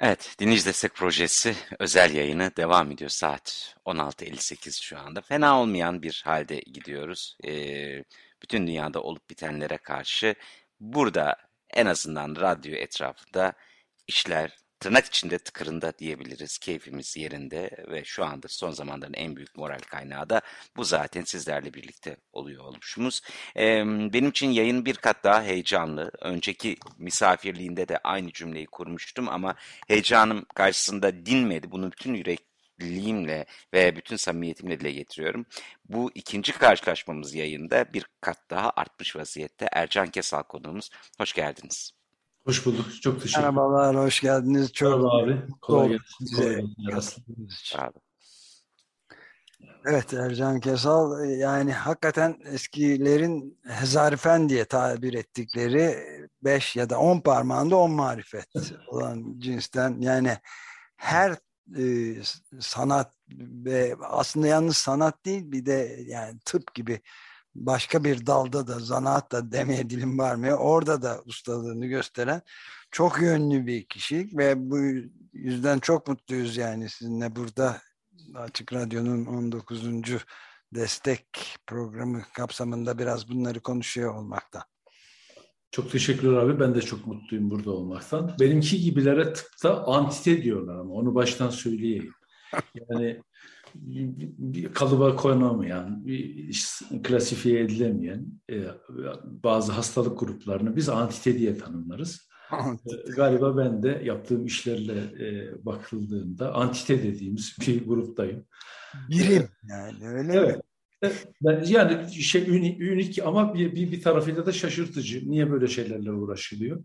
Evet, Dinleyici Destek Projesi özel yayını devam ediyor. Saat 16.58 şu anda. Fena olmayan bir halde gidiyoruz. Ee, bütün dünyada olup bitenlere karşı burada en azından radyo etrafında işler tırnak içinde tıkırında diyebiliriz. Keyfimiz yerinde ve şu anda son zamanların en büyük moral kaynağı da bu zaten sizlerle birlikte oluyor olmuşumuz. Ee, benim için yayın bir kat daha heyecanlı. Önceki misafirliğinde de aynı cümleyi kurmuştum ama heyecanım karşısında dinmedi. Bunu bütün yürek liğimle ve bütün samimiyetimle dile getiriyorum. Bu ikinci karşılaşmamız yayında bir kat daha artmış vaziyette. Ercan Kesal konuğumuz. Hoş geldiniz. Hoş bulduk. Çok teşekkür ederim. Merhabalar, hoş geldiniz. Çok Merhaba abi. Kolay gelsin. Kolay gelsin. Sağ olun. Evet Ercan Kesal yani hakikaten eskilerin hezarifen diye tabir ettikleri beş ya da on parmağında on marifet olan cinsten yani her e, sanat ve aslında yalnız sanat değil bir de yani tıp gibi başka bir dalda da zanaat da demeye dilim varmıyor. Orada da ustalığını gösteren çok yönlü bir kişilik ve bu yüzden çok mutluyuz yani sizinle burada Açık Radyo'nun 19. destek programı kapsamında biraz bunları konuşuyor olmakta. Çok teşekkürler abi. Ben de çok mutluyum burada olmaktan. Benimki gibilere tıpta antite diyorlar ama onu baştan söyleyeyim. Yani bir kalıba konamayan, bir klasifiye edilemeyen e, bazı hastalık gruplarını biz antite diye tanımlarız. E, galiba ben de yaptığım işlerle e, bakıldığında antite dediğimiz bir gruptayım. Birim yani öyle evet. mi? Ben, yani şey ünik, ünik ama bir, bir, bir tarafıyla da şaşırtıcı. Niye böyle şeylerle uğraşılıyor?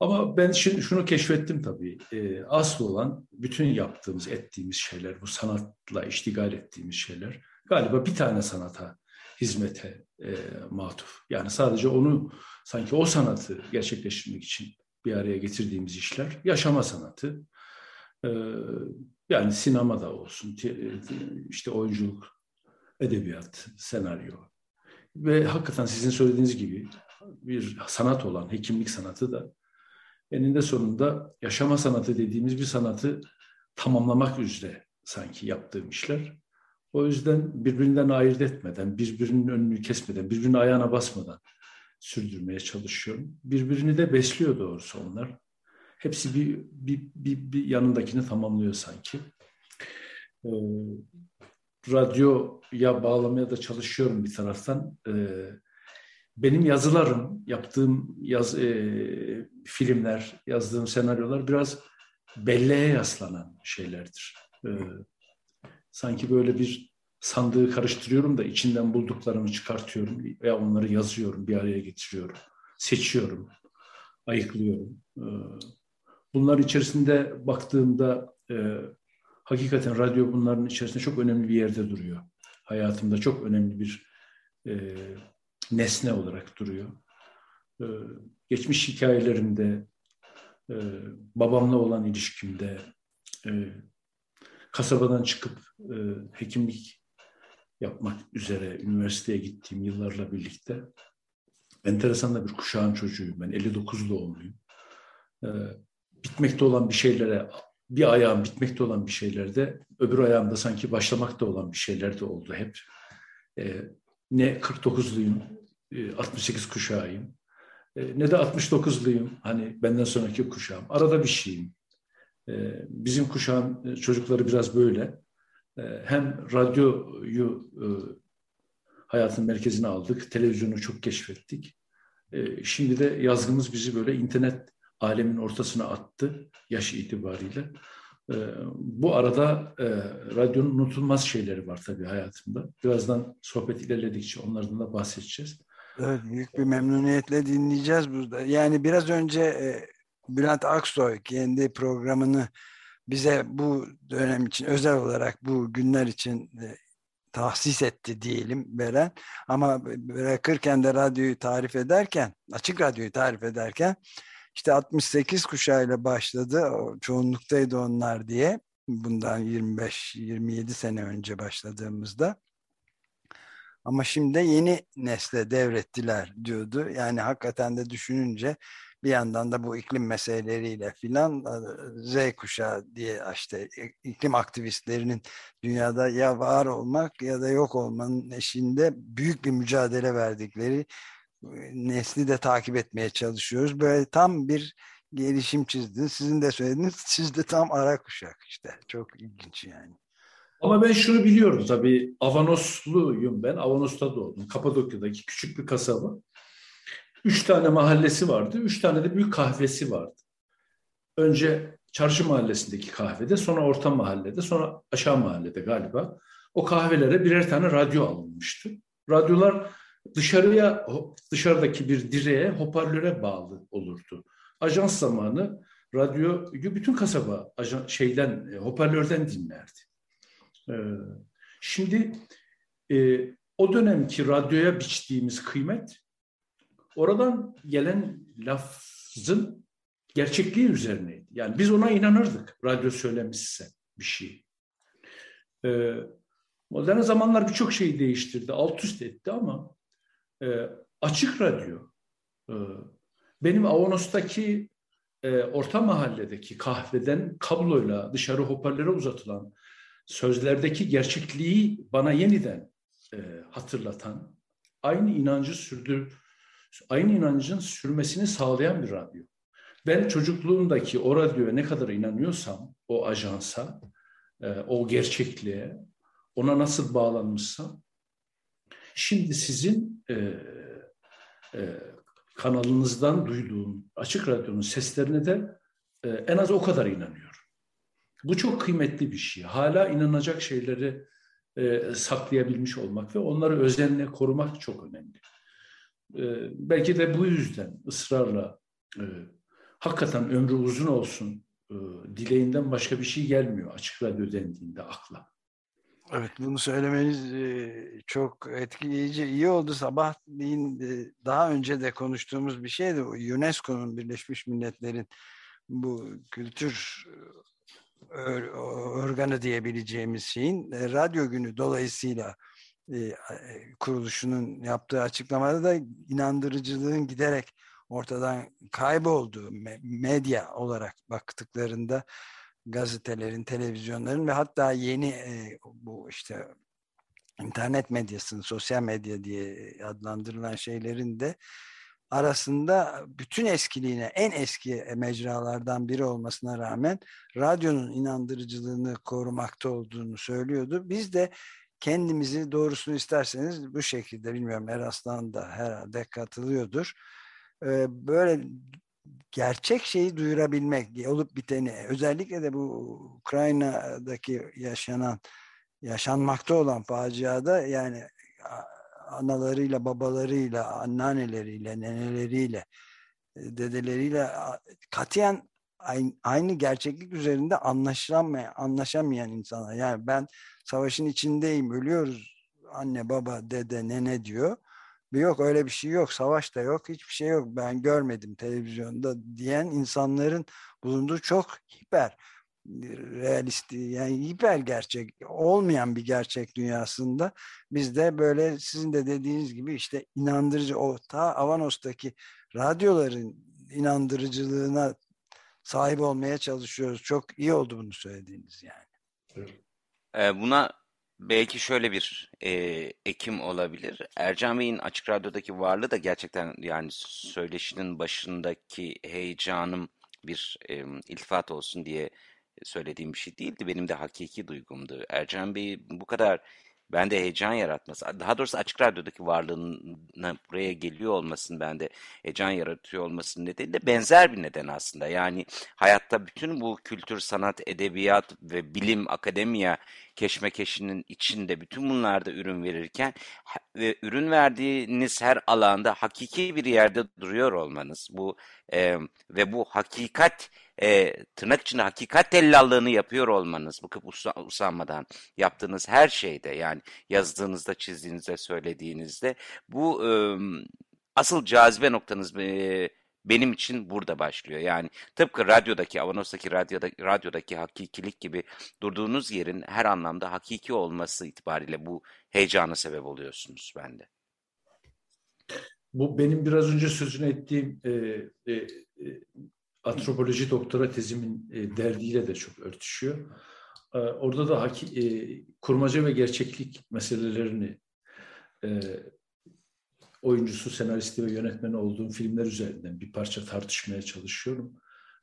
Ama ben şimdi şunu keşfettim tabii. E, asıl olan bütün yaptığımız, ettiğimiz şeyler, bu sanatla iştigal ettiğimiz şeyler galiba bir tane sanata, hizmete e, matuf. Yani sadece onu, sanki o sanatı gerçekleştirmek için bir araya getirdiğimiz işler, yaşama sanatı. E, yani sinemada olsun, işte oyunculuk, edebiyat, senaryo. Ve hakikaten sizin söylediğiniz gibi bir sanat olan hekimlik sanatı da eninde sonunda yaşama sanatı dediğimiz bir sanatı tamamlamak üzere sanki yaptığım işler. O yüzden birbirinden ayırt etmeden, birbirinin önünü kesmeden, birbirinin ayağına basmadan sürdürmeye çalışıyorum. Birbirini de besliyor doğrusu onlar. Hepsi bir, bir, bir, bir yanındakini tamamlıyor sanki. Ee, radyoya bağlamaya da çalışıyorum bir taraftan. Ee, benim yazılarım, yaptığım yaz, e, filmler, yazdığım senaryolar biraz belleğe yaslanan şeylerdir. E, sanki böyle bir sandığı karıştırıyorum da içinden bulduklarımı çıkartıyorum veya onları yazıyorum, bir araya getiriyorum, seçiyorum, ayıklıyorum. E, bunlar içerisinde baktığımda e, hakikaten radyo bunların içerisinde çok önemli bir yerde duruyor. Hayatımda çok önemli bir e, nesne olarak duruyor. Ee, geçmiş hikayelerimde, e, babamla olan ilişkimde, e, kasabadan çıkıp e, hekimlik yapmak üzere üniversiteye gittiğim yıllarla birlikte enteresan da bir kuşağın çocuğuyum. Ben 59 doğumluyum. E, bitmekte olan bir şeylere, bir ayağım bitmekte olan bir şeylerde, öbür ayağımda sanki başlamakta olan bir şeyler de oldu hep. E, ne 49'luyum, 68 e, kuşağıyım. E, ne de 69'luyum. Hani benden sonraki kuşağım. Arada bir şeyim. E, bizim kuşağın çocukları biraz böyle. Hem radyoyu hayatın merkezine aldık. Televizyonu çok keşfettik. Şimdi de yazgımız bizi böyle internet alemin ortasına attı yaş itibariyle. Bu arada e, radyonun unutulmaz şeyleri var tabii hayatımda. Birazdan sohbet ilerledikçe onlardan da bahsedeceğiz. Evet, büyük bir memnuniyetle dinleyeceğiz burada. Yani biraz önce e, Bülent Aksoy kendi programını bize bu dönem için özel olarak bu günler için e, tahsis etti diyelim veren ama bırakırken de radyoyu tarif ederken açık radyoyu tarif ederken işte 68 kuşağıyla başladı. O, çoğunluktaydı onlar diye. Bundan 25-27 sene önce başladığımızda ama şimdi yeni nesle devrettiler diyordu. Yani hakikaten de düşününce bir yandan da bu iklim meseleleriyle filan Z kuşağı diye işte iklim aktivistlerinin dünyada ya var olmak ya da yok olmanın eşinde büyük bir mücadele verdikleri nesli de takip etmeye çalışıyoruz. Böyle tam bir gelişim çizdi. Sizin de söylediğiniz siz de tam ara kuşak işte. Çok ilginç yani. Ama ben şunu biliyorum tabii Avanosluyum ben. Avanos'ta doğdum. Kapadokya'daki küçük bir kasaba. Üç tane mahallesi vardı. Üç tane de büyük kahvesi vardı. Önce çarşı mahallesindeki kahvede, sonra orta mahallede, sonra aşağı mahallede galiba. O kahvelere birer tane radyo alınmıştı. Radyolar dışarıya, dışarıdaki bir direğe, hoparlöre bağlı olurdu. Ajans zamanı radyoyu bütün kasaba ajan, şeyden, e, hoparlörden dinlerdi. Ee, şimdi e, o dönemki radyoya biçtiğimiz kıymet oradan gelen lafzın gerçekliği üzerineydi. Yani biz ona inanırdık radyo söylemişse bir şey. Ee, modern zamanlar birçok şeyi değiştirdi, alt üst etti ama e, açık radyo e, benim Avanos'taki e, orta mahalledeki kahveden kabloyla dışarı hoparlöre uzatılan sözlerdeki gerçekliği bana yeniden e, hatırlatan, aynı inancı sürdür, aynı inancın sürmesini sağlayan bir radyo. Ben çocukluğumdaki o radyoya ne kadar inanıyorsam, o ajansa, e, o gerçekliğe, ona nasıl bağlanmışsam, şimdi sizin e, e, kanalınızdan duyduğum açık radyonun seslerine de e, en az o kadar inanıyorum. Bu çok kıymetli bir şey. Hala inanacak şeyleri e, saklayabilmiş olmak ve onları özenle korumak çok önemli. E, belki de bu yüzden ısrarla e, hakikaten ömrü uzun olsun e, dileğinden başka bir şey gelmiyor açık radyo dendiğinde akla. Evet bunu söylemeniz e, çok etkileyici iyi oldu. Sabah e, daha önce de konuştuğumuz bir şeydi. UNESCO'nun Birleşmiş Milletler'in bu kültür organı diyebileceğimiz şeyin e, radyo günü dolayısıyla e, kuruluşunun yaptığı açıklamada da inandırıcılığın giderek ortadan kaybolduğu medya olarak baktıklarında gazetelerin, televizyonların ve hatta yeni e, bu işte internet medyasının, sosyal medya diye adlandırılan şeylerin de arasında bütün eskiliğine en eski mecralardan biri olmasına rağmen radyonun inandırıcılığını korumakta olduğunu söylüyordu. Biz de kendimizi doğrusunu isterseniz bu şekilde bilmiyorum Eraslan da herhalde katılıyordur. Böyle gerçek şeyi duyurabilmek, olup biteni özellikle de bu Ukrayna'daki yaşanan yaşanmakta olan faciada yani analarıyla, babalarıyla, anneanneleriyle, neneleriyle, e, dedeleriyle katiyen aynı gerçeklik üzerinde anlaşılamayan, anlaşamayan insanlar. Yani ben savaşın içindeyim, ölüyoruz anne, baba, dede, nene diyor. Bir yok öyle bir şey yok, savaş da yok, hiçbir şey yok. Ben görmedim televizyonda diyen insanların bulunduğu çok hiper realist yani hiper gerçek olmayan bir gerçek dünyasında biz de böyle sizin de dediğiniz gibi işte inandırıcı o ta Avanos'taki radyoların inandırıcılığına sahip olmaya çalışıyoruz. Çok iyi oldu bunu söylediğiniz yani. Ee, buna belki şöyle bir e, ekim olabilir. Ercan Bey'in Açık Radyo'daki varlığı da gerçekten yani söyleşinin başındaki heyecanım bir e, iltifat olsun diye söylediğim bir şey değildi. Benim de hakiki duygumdu. Ercan Bey bu kadar bende heyecan yaratması, daha doğrusu Açık Radyo'daki varlığına buraya geliyor olmasının bende heyecan yaratıyor olmasının nedeni de benzer bir neden aslında. Yani hayatta bütün bu kültür, sanat, edebiyat ve bilim, akademiya keşmekeşinin içinde bütün bunlarda ürün verirken ve ürün verdiğiniz her alanda hakiki bir yerde duruyor olmanız bu e, ve bu hakikat e, tırnak içinde hakikat tellallığını yapıyor olmanız, bıkıp usanmadan yaptığınız her şeyde yani yazdığınızda, çizdiğinizde, söylediğinizde bu e, asıl cazibe noktanız e, benim için burada başlıyor. Yani tıpkı radyodaki, Avanos'taki radyoda, radyodaki hakikilik gibi durduğunuz yerin her anlamda hakiki olması itibariyle bu heyecana sebep oluyorsunuz bende. bu benim biraz önce sözünü ettiğim e, e, e, antropoloji doktora tezimin e, derdiyle de çok örtüşüyor. E, orada da haki, e, kurmaca ve gerçeklik meselelerini e, oyuncusu, senaristi ve yönetmeni olduğum filmler üzerinden bir parça tartışmaya çalışıyorum.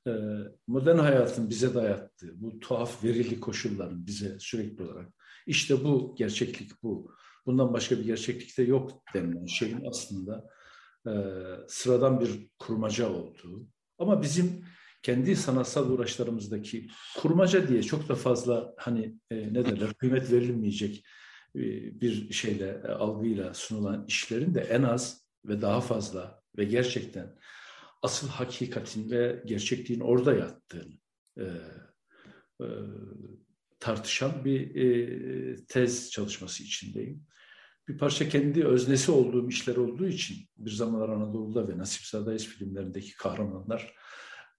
E, modern hayatın bize dayattığı bu tuhaf verili koşulların bize sürekli olarak işte bu gerçeklik bu. Bundan başka bir gerçeklikte yok denilen şeyin aslında e, sıradan bir kurmaca olduğu. Ama bizim kendi sanatsal uğraşlarımızdaki kurmaca diye çok da fazla hani e, ne derler kıymet verilmeyecek bir şeyle e, algıyla sunulan işlerin de en az ve daha fazla ve gerçekten asıl hakikatin ve gerçekliğin orada yattığını e, e, tartışan bir e, tez çalışması içindeyim. Bir parça kendi öznesi olduğum işler olduğu için bir zamanlar Anadolu'da ve Nasip Sadayız filmlerindeki kahramanlar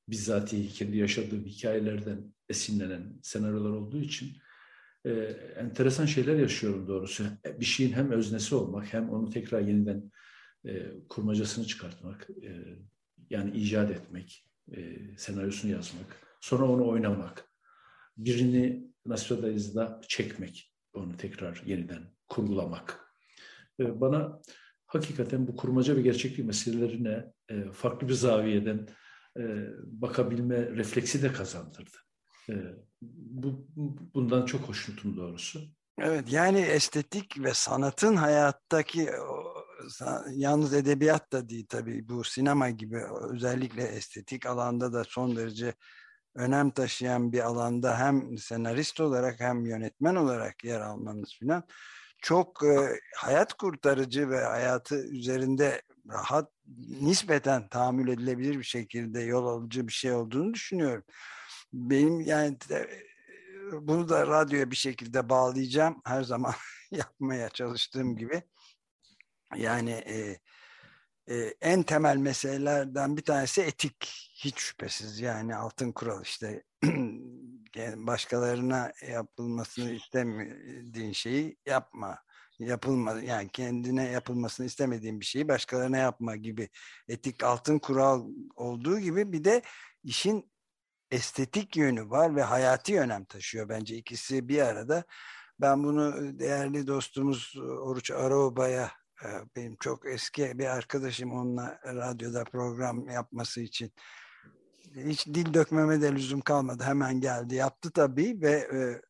bizzatihi kendi yaşadığım hikayelerden esinlenen senaryolar olduğu için e, enteresan şeyler yaşıyorum doğrusu. Bir şeyin hem öznesi olmak hem onu tekrar yeniden e, kurmacasını çıkartmak, e, yani icat etmek, e, senaryosunu yazmak, sonra onu oynamak, birini Nasradayız'da çekmek, onu tekrar yeniden kurgulamak. E, bana hakikaten bu kurmaca ve gerçeklik meselelerine e, farklı bir zaviyeden e, bakabilme refleksi de kazandırdı. E, bu, bundan çok hoşnutum doğrusu. Evet yani estetik ve sanatın hayattaki yalnız edebiyat da değil tabii bu sinema gibi özellikle estetik alanda da son derece önem taşıyan bir alanda hem senarist olarak hem yönetmen olarak yer almanız filan çok e, hayat kurtarıcı ve hayatı üzerinde rahat nispeten tahammül edilebilir bir şekilde yol alıcı bir şey olduğunu düşünüyorum. Benim yani de, bunu da radyoya bir şekilde bağlayacağım. Her zaman yapmaya çalıştığım gibi. Yani e, e, en temel meselelerden bir tanesi etik. Hiç şüphesiz yani altın kural işte başkalarına yapılmasını istemediğin şeyi yapma yapılma yani kendine yapılmasını istemediğin bir şeyi başkalarına yapma gibi etik altın kural olduğu gibi bir de işin estetik yönü var ve hayati önem taşıyor bence ikisi bir arada. Ben bunu değerli dostumuz Oruç Araoba'ya e, benim çok eski bir arkadaşım onunla radyoda program yapması için hiç dil dökmeme de lüzum kalmadı. Hemen geldi yaptı tabii ve e,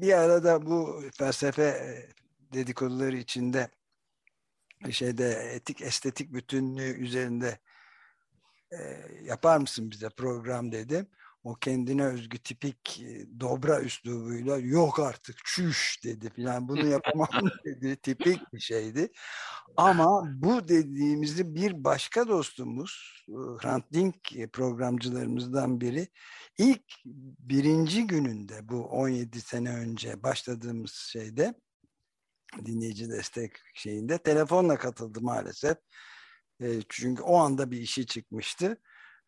bir arada bu felsefe e, dedikoduları içinde şeyde etik estetik bütünlüğü üzerinde e, yapar mısın bize program dedim. O kendine özgü tipik e, dobra üslubuyla yok artık çüş dedi filan bunu yapamam dedi tipik bir şeydi. Ama bu dediğimizi bir başka dostumuz Hrant Dink programcılarımızdan biri ilk birinci gününde bu 17 sene önce başladığımız şeyde dinleyici destek şeyinde telefonla katıldı maalesef. E, çünkü o anda bir işi çıkmıştı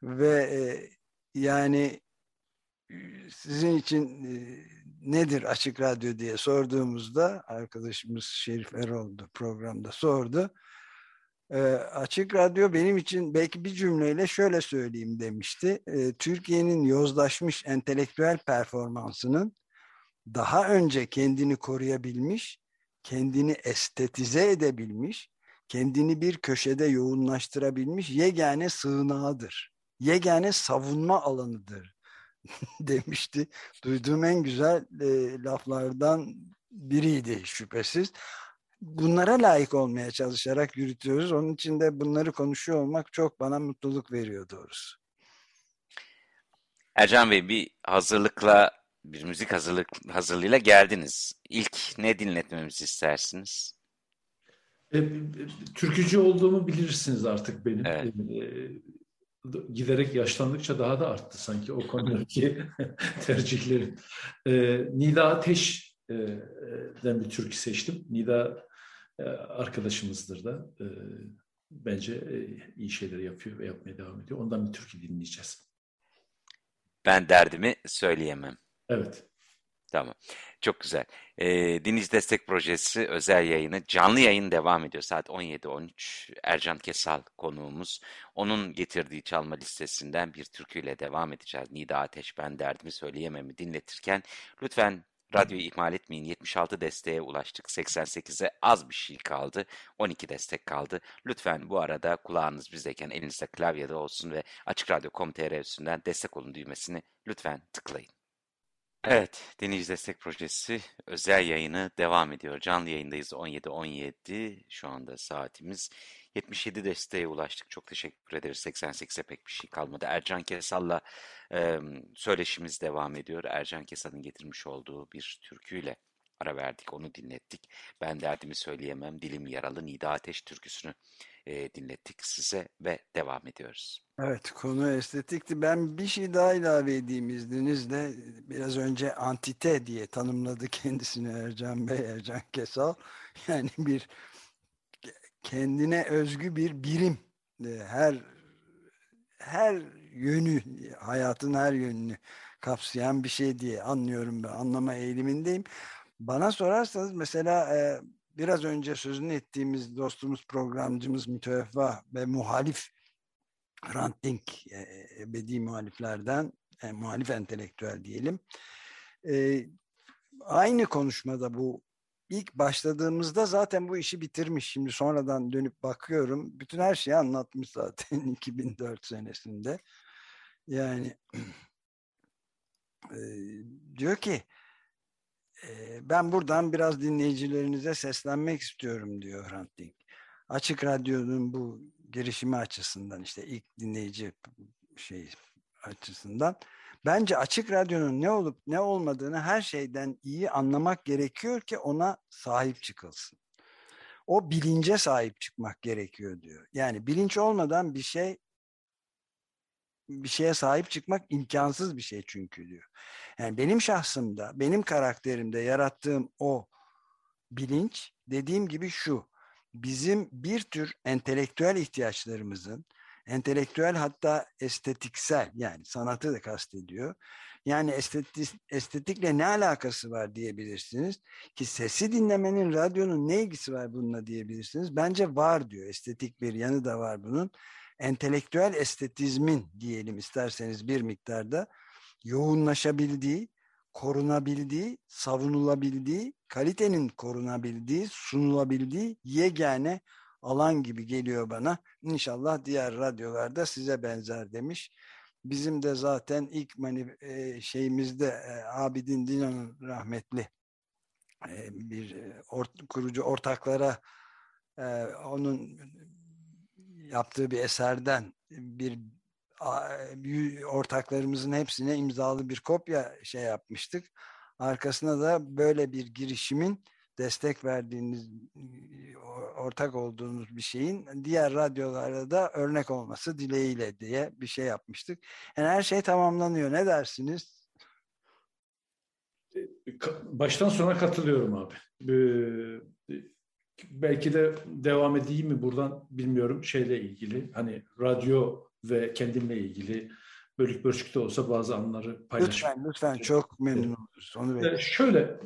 ve e, yani sizin için e, nedir Açık Radyo diye sorduğumuzda arkadaşımız Şerif Erol'du programda sordu. E, Açık Radyo benim için belki bir cümleyle şöyle söyleyeyim demişti. E, Türkiye'nin yozlaşmış entelektüel performansının daha önce kendini koruyabilmiş kendini estetize edebilmiş, kendini bir köşede yoğunlaştırabilmiş yegane sığınağıdır. Yegane savunma alanıdır demişti. Duyduğum en güzel e, laflardan biriydi şüphesiz. Bunlara layık olmaya çalışarak yürütüyoruz. Onun için de bunları konuşuyor olmak çok bana mutluluk veriyor doğrusu. Ercan Bey bir hazırlıkla bir müzik hazırlık hazırlığıyla geldiniz. İlk ne dinletmemizi istersiniz? E, türkücü olduğumu bilirsiniz artık benim. Evet. E, giderek yaşlandıkça daha da arttı sanki o konudaki tercihlerim. E, Nida Ateş'den bir türkü seçtim. Nida e, arkadaşımızdır da. E, bence e, iyi şeyler yapıyor ve yapmaya devam ediyor. Ondan bir türkü dinleyeceğiz. Ben derdimi söyleyemem. Evet. Tamam. Çok güzel. E, Dinleyici Destek Projesi özel yayını canlı yayın devam ediyor. Saat 17.13. Ercan Kesal konuğumuz. Onun getirdiği çalma listesinden bir türküyle devam edeceğiz. Nida Ateş ben derdimi söyleyememi dinletirken lütfen Radyoyu ihmal etmeyin. 76 desteğe ulaştık. 88'e az bir şey kaldı. 12 destek kaldı. Lütfen bu arada kulağınız bizdeyken elinizde klavyede olsun ve Açık Radyo.com.tr üstünden destek olun düğmesini lütfen tıklayın. Evet, Dinleyici Destek Projesi özel yayını devam ediyor. Canlı yayındayız 17.17 şu anda saatimiz. 77 desteğe ulaştık. Çok teşekkür ederiz. 88'e pek bir şey kalmadı. Ercan Kesal'la e, söyleşimiz devam ediyor. Ercan Kesal'ın getirmiş olduğu bir türküyle ara verdik. Onu dinlettik. Ben derdimi söyleyemem. Dilim yaralı Nida Ateş türküsünü e, dinlettik size ve devam ediyoruz. Evet konu estetikti. Ben bir şey daha ilave edeyim izninizle. Biraz önce antite diye tanımladı kendisini Ercan Bey, Ercan Kesal. Yani bir kendine özgü bir birim. Her her yönü, hayatın her yönünü kapsayan bir şey diye anlıyorum ben, anlama eğilimindeyim. Bana sorarsanız mesela e, biraz önce sözünü ettiğimiz dostumuz, programcımız müteveffa ve muhalif Hrant Dink, e, ebedi muhaliflerden, e, muhalif entelektüel diyelim. E, aynı konuşmada bu ilk başladığımızda zaten bu işi bitirmiş. Şimdi sonradan dönüp bakıyorum. Bütün her şeyi anlatmış zaten 2004 senesinde. Yani e, diyor ki ben buradan biraz dinleyicilerinize seslenmek istiyorum diyor Hrant Dink. Açık Radyo'nun bu girişimi açısından işte ilk dinleyici şey açısından Bence açık radyonun ne olup ne olmadığını her şeyden iyi anlamak gerekiyor ki ona sahip çıkılsın. O bilince sahip çıkmak gerekiyor diyor. Yani bilinç olmadan bir şey bir şeye sahip çıkmak imkansız bir şey çünkü diyor. Yani benim şahsımda, benim karakterimde yarattığım o bilinç dediğim gibi şu. Bizim bir tür entelektüel ihtiyaçlarımızın entelektüel hatta estetiksel yani sanatı da kastediyor. Yani estetik, estetikle ne alakası var diyebilirsiniz ki sesi dinlemenin radyonun ne ilgisi var bununla diyebilirsiniz. Bence var diyor estetik bir yanı da var bunun. Entelektüel estetizmin diyelim isterseniz bir miktarda yoğunlaşabildiği, korunabildiği, savunulabildiği, kalitenin korunabildiği, sunulabildiği yegane alan gibi geliyor bana. İnşallah diğer radyolarda size benzer demiş. Bizim de zaten ilk e, şeyimizde e, Abidin Dino'nun rahmetli e, bir kurucu ortaklara onun yaptığı bir eserden bir ortaklarımızın hepsine imzalı bir kopya şey yapmıştık. Arkasına da böyle bir girişimin destek verdiğiniz ortak olduğunuz bir şeyin diğer radyolarda da örnek olması dileğiyle diye bir şey yapmıştık. Yani her şey tamamlanıyor. Ne dersiniz? Baştan sona katılıyorum abi. Belki de devam edeyim mi buradan bilmiyorum şeyle ilgili. Hani radyo ve kendimle ilgili bölük bölçük de olsa bazı anları paylaşmak. Lütfen lütfen çok memnun oluruz. Onu ee, şöyle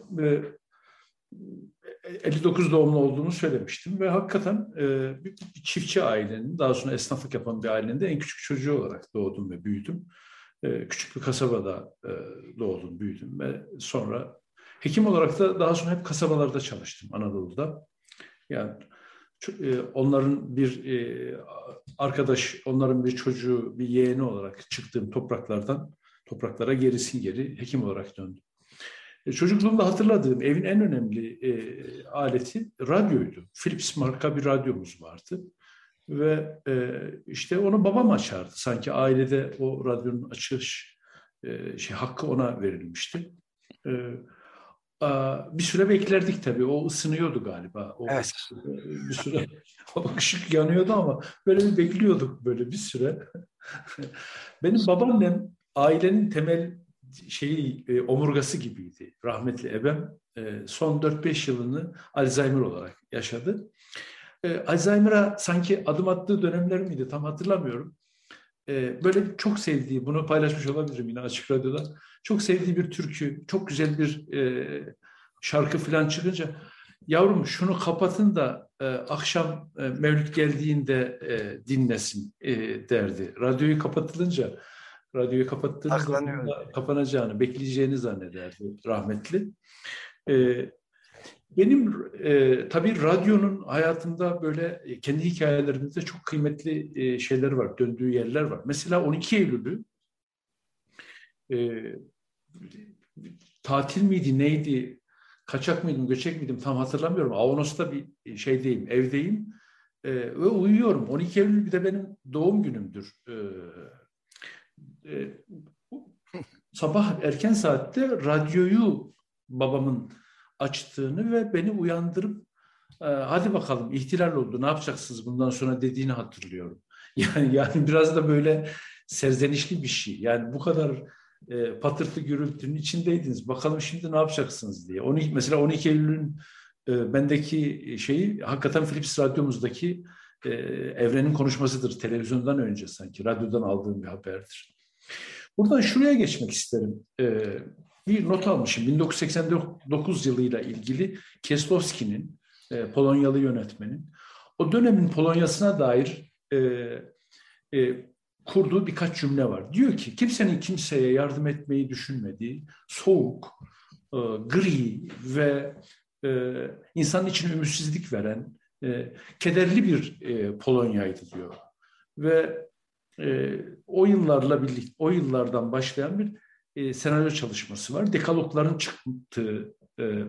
59 doğumlu olduğunu söylemiştim ve hakikaten e, bir, çiftçi ailenin, daha sonra esnaflık yapan bir ailenin de en küçük çocuğu olarak doğdum ve büyüdüm. E, küçük bir kasabada e, doğdum, büyüdüm ve sonra hekim olarak da daha sonra hep kasabalarda çalıştım Anadolu'da. Yani e, onların bir e, arkadaş, onların bir çocuğu, bir yeğeni olarak çıktığım topraklardan topraklara gerisin geri hekim olarak döndüm. E, çocukluğumda hatırladığım evin en önemli e, aleti radyoydu. Philips marka bir radyomuz vardı. Ve e, işte onu babam açardı. Sanki ailede o radyonun açış e, şey hakkı ona verilmişti. E, bir süre beklerdik tabii. O ısınıyordu galiba. O evet. Bir süre o ışık yanıyordu ama böyle bir bekliyorduk böyle bir süre. Benim babaannem ailenin temel şeyi e, omurgası gibiydi. Rahmetli ebem e, son 4-5 yılını Alzheimer olarak yaşadı. E, Alzheimer'a sanki adım attığı dönemler miydi tam hatırlamıyorum. E, böyle çok sevdiği, bunu paylaşmış olabilirim yine Açık Radyo'da. Çok sevdiği bir türkü, çok güzel bir e, şarkı falan çıkınca yavrum şunu kapatın da e, akşam e, Mevlüt geldiğinde e, dinlesin e, derdi. Radyoyu kapatılınca radyoyu kapattığınız zaman kapanacağını, bekleyeceğini zannederdi rahmetli. E, benim e, tabii radyonun hayatımda böyle e, kendi hikayelerimizde çok kıymetli e, şeyler var, döndüğü yerler var. Mesela 12 Eylül'ü e, tatil miydi, neydi, kaçak mıydım, göçek miydim tam hatırlamıyorum. Avanos'ta bir şeydeyim, evdeyim e, ve uyuyorum. 12 Eylül bir de benim doğum günümdür. E, e, sabah erken saatte radyoyu babamın açtığını ve beni uyandırıp e, hadi bakalım ihtilal oldu ne yapacaksınız bundan sonra dediğini hatırlıyorum. Yani yani biraz da böyle serzenişli bir şey. Yani bu kadar e, patırtı gürültünün içindeydiniz. Bakalım şimdi ne yapacaksınız diye. 12, mesela 12 Eylül'ün e, bendeki şeyi hakikaten Philips radyomuzdaki e, evrenin konuşmasıdır. Televizyondan önce sanki radyodan aldığım bir haberdir. Buradan şuraya geçmek isterim. E, bir not almışım. 1989 yılıyla ilgili Kieslowski'nin, e, Polonyalı yönetmenin, o dönemin Polonya'sına dair e, e, kurduğu birkaç cümle var. Diyor ki kimsenin kimseye yardım etmeyi düşünmediği, soğuk, e, gri ve e, insanın içine ümitsizlik veren, e, kederli bir e, Polonya'ydı diyor. Ve e, o yıllarla birlikte, o yıllardan başlayan bir e, senaryo çalışması var. Dekalogların çıktığı e,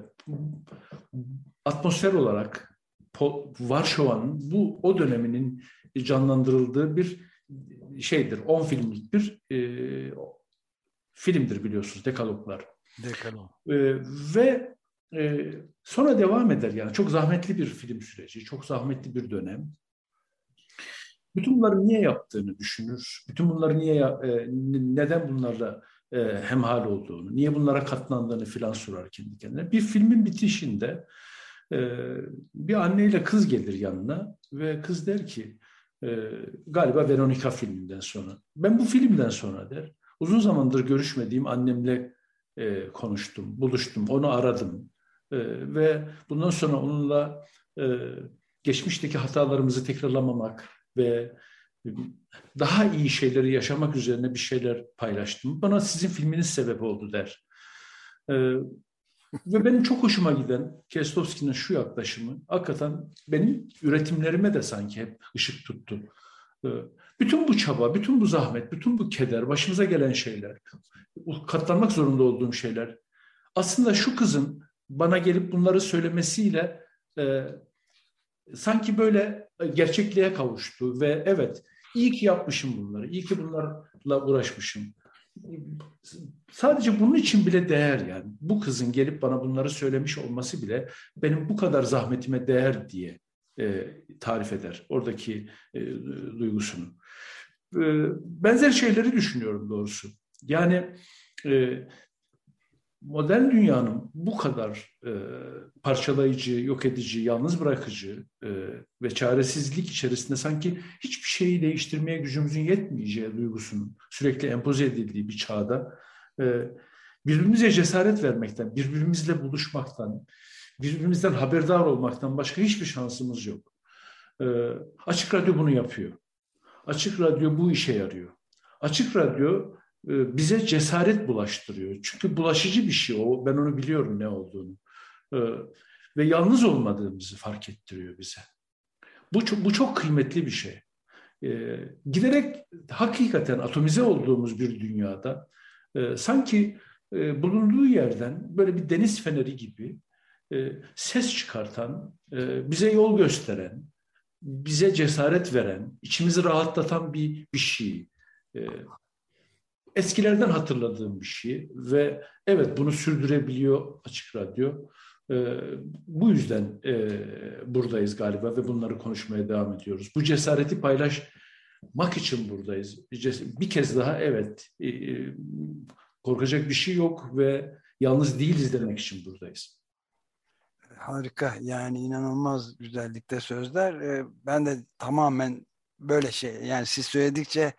atmosfer olarak Varşova'nın bu o döneminin canlandırıldığı bir şeydir. 10 filmlik bir e, filmdir biliyorsunuz Dekaloglar. Dekalog. E, ve e, sonra devam eder yani çok zahmetli bir film süreci, çok zahmetli bir dönem. Bütün bunları niye yaptığını düşünür. Bütün bunları niye e, neden bunlarla e, hemhal olduğunu, niye bunlara katlandığını filan sorar kendi kendine. Bir filmin bitişinde e, bir anneyle kız gelir yanına ve kız der ki e, galiba Veronica filminden sonra. Ben bu filmden sonra der. Uzun zamandır görüşmediğim annemle e, konuştum, buluştum, onu aradım e, ve bundan sonra onunla e, geçmişteki hatalarımızı tekrarlamamak ve daha iyi şeyleri yaşamak üzerine bir şeyler paylaştım. Bana sizin filminiz sebep oldu der. Ee, ve benim çok hoşuma giden Kestovski'nin şu yaklaşımı hakikaten benim üretimlerime de sanki hep ışık tuttu. Ee, bütün bu çaba, bütün bu zahmet, bütün bu keder, başımıza gelen şeyler, katlanmak zorunda olduğum şeyler aslında şu kızın bana gelip bunları söylemesiyle e, sanki böyle gerçekliğe kavuştu ve evet iyi ki yapmışım bunları, iyi ki bunlarla uğraşmışım. Sadece bunun için bile değer yani. Bu kızın gelip bana bunları söylemiş olması bile benim bu kadar zahmetime değer diye e, tarif eder oradaki e, duygusunu. E, benzer şeyleri düşünüyorum doğrusu. Yani e, modern dünyanın bu kadar e, parçalayıcı, yok edici, yalnız bırakıcı e, ve çaresizlik içerisinde sanki hiçbir şeyi değiştirmeye gücümüzün yetmeyeceği duygusunun sürekli empoze edildiği bir çağda e, birbirimize cesaret vermekten, birbirimizle buluşmaktan, birbirimizden haberdar olmaktan başka hiçbir şansımız yok. E, Açık Radyo bunu yapıyor. Açık Radyo bu işe yarıyor. Açık Radyo bize cesaret bulaştırıyor. Çünkü bulaşıcı bir şey o. Ben onu biliyorum ne olduğunu. E, ve yalnız olmadığımızı fark ettiriyor bize. Bu çok, bu çok kıymetli bir şey. E, giderek hakikaten atomize olduğumuz bir dünyada sanki bulunduğu yerden böyle bir deniz feneri gibi ses çıkartan, bize yol gösteren, bize cesaret veren, içimizi rahatlatan bir bir şey eskilerden hatırladığım bir şey ve evet bunu sürdürebiliyor Açık Radyo. Ee, bu yüzden e, buradayız galiba ve bunları konuşmaya devam ediyoruz. Bu cesareti paylaşmak için buradayız. Bir, kez daha evet e, e, korkacak bir şey yok ve yalnız değiliz demek için buradayız. Harika yani inanılmaz güzellikte sözler. Ee, ben de tamamen böyle şey yani siz söyledikçe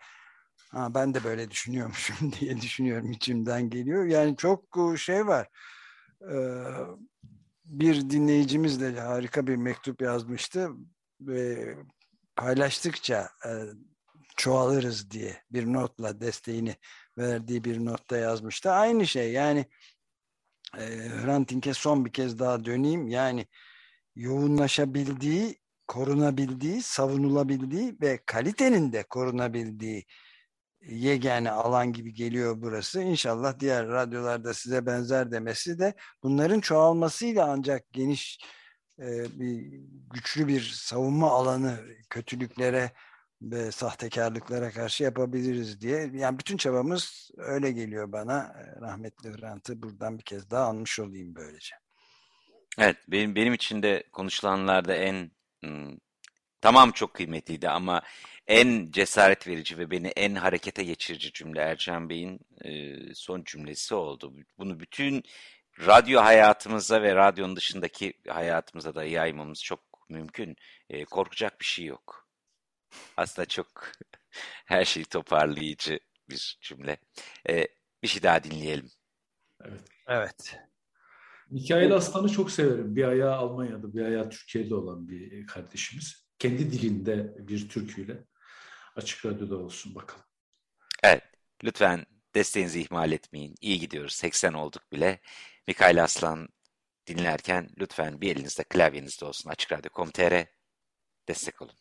Ha, ben de böyle düşünüyormuşum diye düşünüyorum içimden geliyor. Yani çok e, şey var. Ee, bir dinleyicimiz de harika bir mektup yazmıştı ve paylaştıkça e, çoğalırız diye bir notla desteğini verdiği bir notta yazmıştı. Aynı şey yani e, Hrant Dink'e son bir kez daha döneyim. Yani yoğunlaşabildiği, korunabildiği, savunulabildiği ve kalitenin de korunabildiği yegane alan gibi geliyor burası. İnşallah diğer radyolarda size benzer demesi de bunların çoğalmasıyla ancak geniş e, bir güçlü bir savunma alanı kötülüklere ve sahtekarlıklara karşı yapabiliriz diye. Yani bütün çabamız öyle geliyor bana. Rahmetli Hrant'ı buradan bir kez daha anmış olayım böylece. Evet, benim benim için de konuşulanlarda en tamam çok kıymetliydi ama en cesaret verici ve beni en harekete geçirici cümle Ercan Bey'in e, son cümlesi oldu. Bunu bütün radyo hayatımıza ve radyonun dışındaki hayatımıza da yaymamız çok mümkün. E, korkacak bir şey yok. Aslında çok her şeyi toparlayıcı bir cümle. E, bir şey daha dinleyelim. Evet. Evet. Mikail Aslan'ı çok severim. Bir ayağı Almanya'da, bir ayağı Türkiye'de olan bir kardeşimiz. Kendi dilinde bir türküyle. Açık Radyo'da olsun bakalım. Evet, lütfen desteğinizi ihmal etmeyin. İyi gidiyoruz, 80 olduk bile. Mikail Aslan dinlerken lütfen bir elinizde klavyenizde olsun. Açık Radyo.com.tr destek olun.